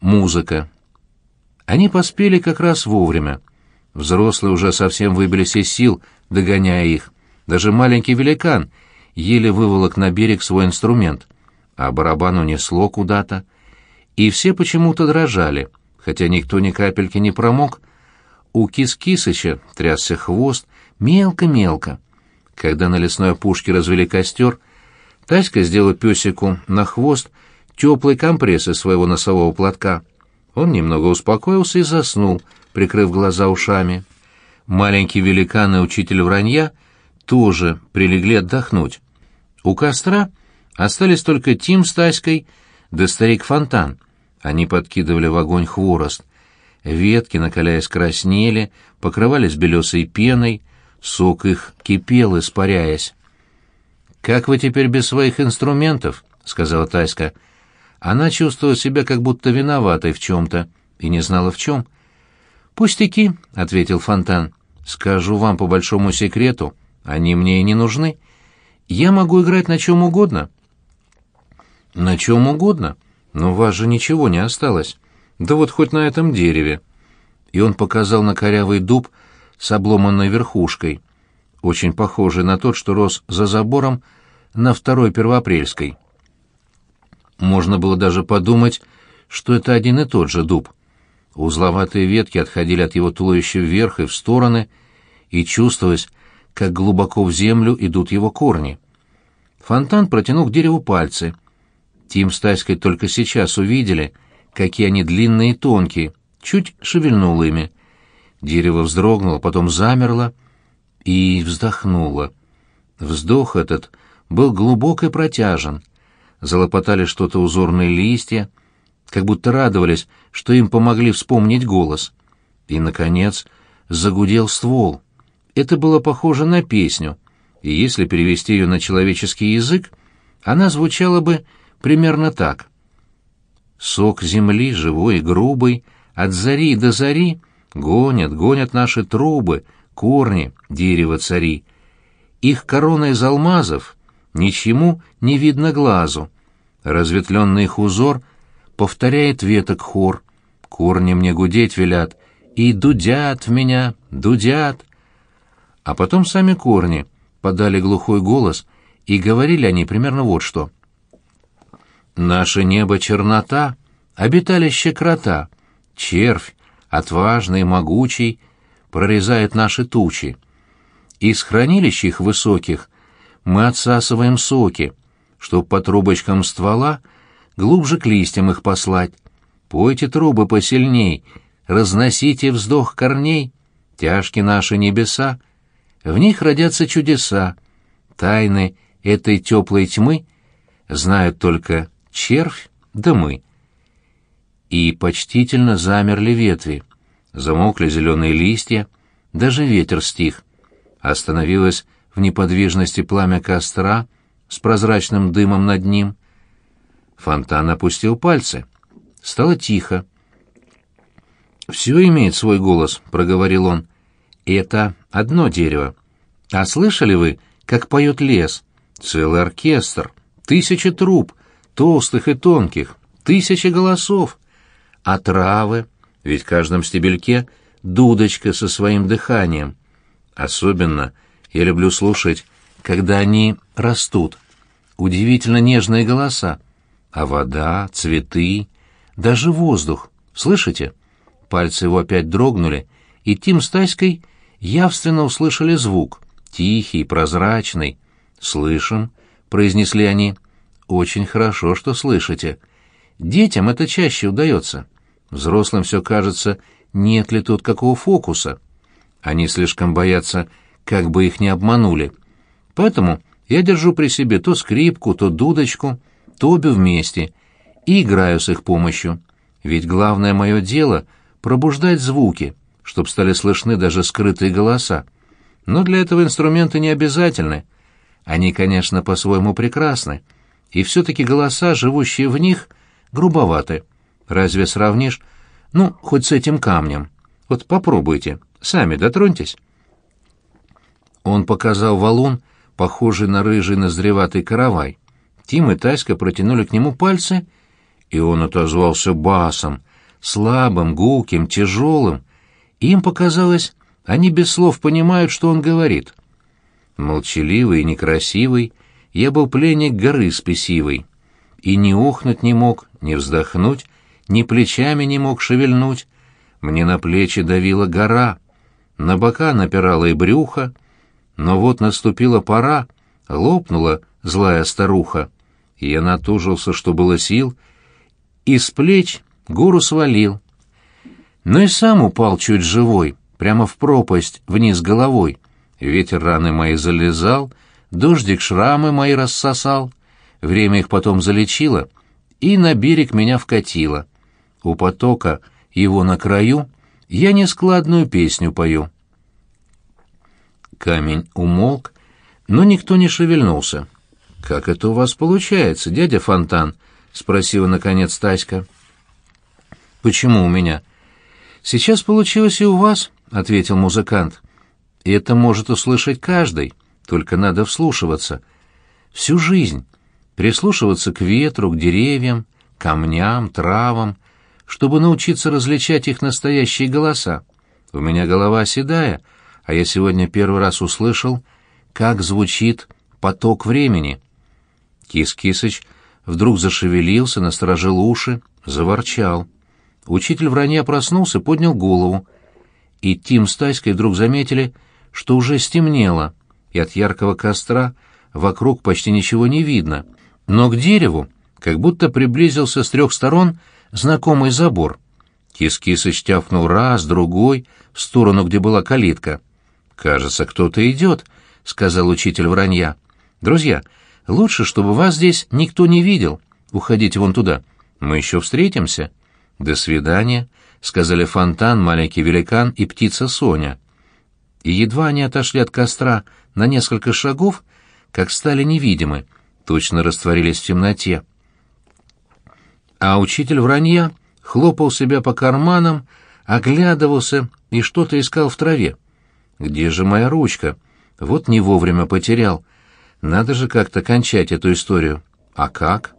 Музыка. Они поспели как раз вовремя. Взрослые уже совсем выбились из сил, догоняя их. Даже маленький великан еле выволок на берег свой инструмент, а барабан унесло куда-то. И все почему-то дрожали, хотя никто ни капельки не промок. У Кис-Кисыча трясся хвост, мелко-мелко. Когда на лесной опушке развели костер, Таська сделала песику на хвост теплый компресс из своего носового платка. Он немного успокоился и заснул, прикрыв глаза ушами. Маленький великан и учитель вранья тоже прилегли отдохнуть. У костра остались только Тим с Таськой да старик Фонтан. Они подкидывали в огонь хворост. Ветки, накаляясь, краснели, покрывались белесой пеной, сок их кипел, испаряясь. «Как вы теперь без своих инструментов?» — сказала Таська. Она чувствовала себя как будто виноватой в чем-то и не знала в чем. «Пустяки», — ответил Фонтан. «Скажу вам по большому секрету, они мне и не нужны. Я могу играть на чем угодно». «На чем угодно? Но у вас же ничего не осталось. Да вот хоть на этом дереве». И он показал на корявый дуб с обломанной верхушкой, очень похожий на тот, что рос за забором на второй первоапрельской. Можно было даже подумать, что это один и тот же дуб. Узловатые ветки отходили от его туловища вверх и в стороны, и чувствовалось, как глубоко в землю идут его корни. Фонтан протянул к дереву пальцы. Тим с Тайской только сейчас увидели, какие они длинные и тонкие, чуть шевельнул ими. Дерево вздрогнуло, потом замерло и вздохнуло. Вздох этот был глубок и протяжен — залопотали что-то узорные листья, как будто радовались, что им помогли вспомнить голос. И, наконец, загудел ствол. Это было похоже на песню, и если перевести ее на человеческий язык, она звучала бы примерно так. «Сок земли, живой и грубый, от зари до зари, гонят, гонят наши трубы, корни, дерево цари. Их корона из алмазов ничему не видно глазу. Разветвленный их узор повторяет веток хор. Корни мне гудеть велят, и дудят в меня, дудят. А потом сами корни подали глухой голос, и говорили они примерно вот что. «Наше небо чернота, обиталище крота, червь, отважный могучий, прорезает наши тучи. Из хранилищ их высоких мы отсасываем соки, чтоб по трубочкам ствола глубже к листьям их послать. Пойте трубы посильней, разносите вздох корней, тяжки наши небеса, в них родятся чудеса. Тайны этой теплой тьмы знают только червь да мы. И почтительно замерли ветви, замокли зеленые листья, даже ветер стих. Остановилось в неподвижности пламя костра с прозрачным дымом над ним. Фонтан опустил пальцы. Стало тихо. «Все имеет свой голос», — проговорил он. «Это одно дерево. А слышали вы, как поет лес? Целый оркестр, тысячи труб, толстых и тонких, тысячи голосов. А травы? Ведь в каждом стебельке дудочка со своим дыханием. Особенно — я люблю слушать, когда они растут. Удивительно нежные голоса. А вода, цветы, даже воздух. Слышите? Пальцы его опять дрогнули, и Тим с Таськой явственно услышали звук, тихий, прозрачный. «Слышим», — произнесли они. «Очень хорошо, что слышите. Детям это чаще удается. Взрослым все кажется, нет ли тут какого фокуса. Они слишком боятся как бы их не обманули. Поэтому я держу при себе то скрипку, то дудочку, то обе вместе и играю с их помощью. Ведь главное мое дело — пробуждать звуки, чтобы стали слышны даже скрытые голоса. Но для этого инструменты не обязательны. Они, конечно, по-своему прекрасны. И все-таки голоса, живущие в них, грубоваты. Разве сравнишь? Ну, хоть с этим камнем. Вот попробуйте, сами дотроньтесь. Он показал валун, похожий на рыжий назреватый каравай. Тим и Таська протянули к нему пальцы, и он отозвался басом, слабым, гулким, тяжелым. Им показалось, они без слов понимают, что он говорит. Молчаливый и некрасивый, я был пленник горы спесивой. И ни охнуть не мог, ни вздохнуть, ни плечами не мог шевельнуть. Мне на плечи давила гора, на бока напирала и брюхо. Но вот наступила пора, лопнула злая старуха. И я натужился, что было сил, и с плеч гору свалил. Но и сам упал чуть живой, прямо в пропасть, вниз головой. Ветер раны мои залезал, дождик шрамы мои рассосал. Время их потом залечило, и на берег меня вкатило. У потока, его на краю, я нескладную песню пою. Камень умолк, но никто не шевельнулся. «Как это у вас получается, дядя Фонтан?» — спросила, наконец, Таська. «Почему у меня?» «Сейчас получилось и у вас», — ответил музыкант. «И это может услышать каждый, только надо вслушиваться. Всю жизнь. Прислушиваться к ветру, к деревьям, камням, травам, чтобы научиться различать их настоящие голоса. У меня голова седая, а я сегодня первый раз услышал, как звучит поток времени. Кис-Кисыч вдруг зашевелился, насторожил уши, заворчал. Учитель вранья проснулся, поднял голову. И Тим с Тайской вдруг заметили, что уже стемнело, и от яркого костра вокруг почти ничего не видно. Но к дереву как будто приблизился с трех сторон знакомый забор. Кис-Кисыч тяфнул раз, другой, в сторону, где была калитка. «Кажется, кто-то идет», — сказал учитель вранья. «Друзья, лучше, чтобы вас здесь никто не видел. Уходите вон туда. Мы еще встретимся». «До свидания», — сказали Фонтан, маленький великан и птица Соня. И едва они отошли от костра на несколько шагов, как стали невидимы, точно растворились в темноте а учитель вранья хлопал себя по карманам, оглядывался и что-то искал в траве. «Где же моя ручка? Вот не вовремя потерял. Надо же как-то кончать эту историю. А как?»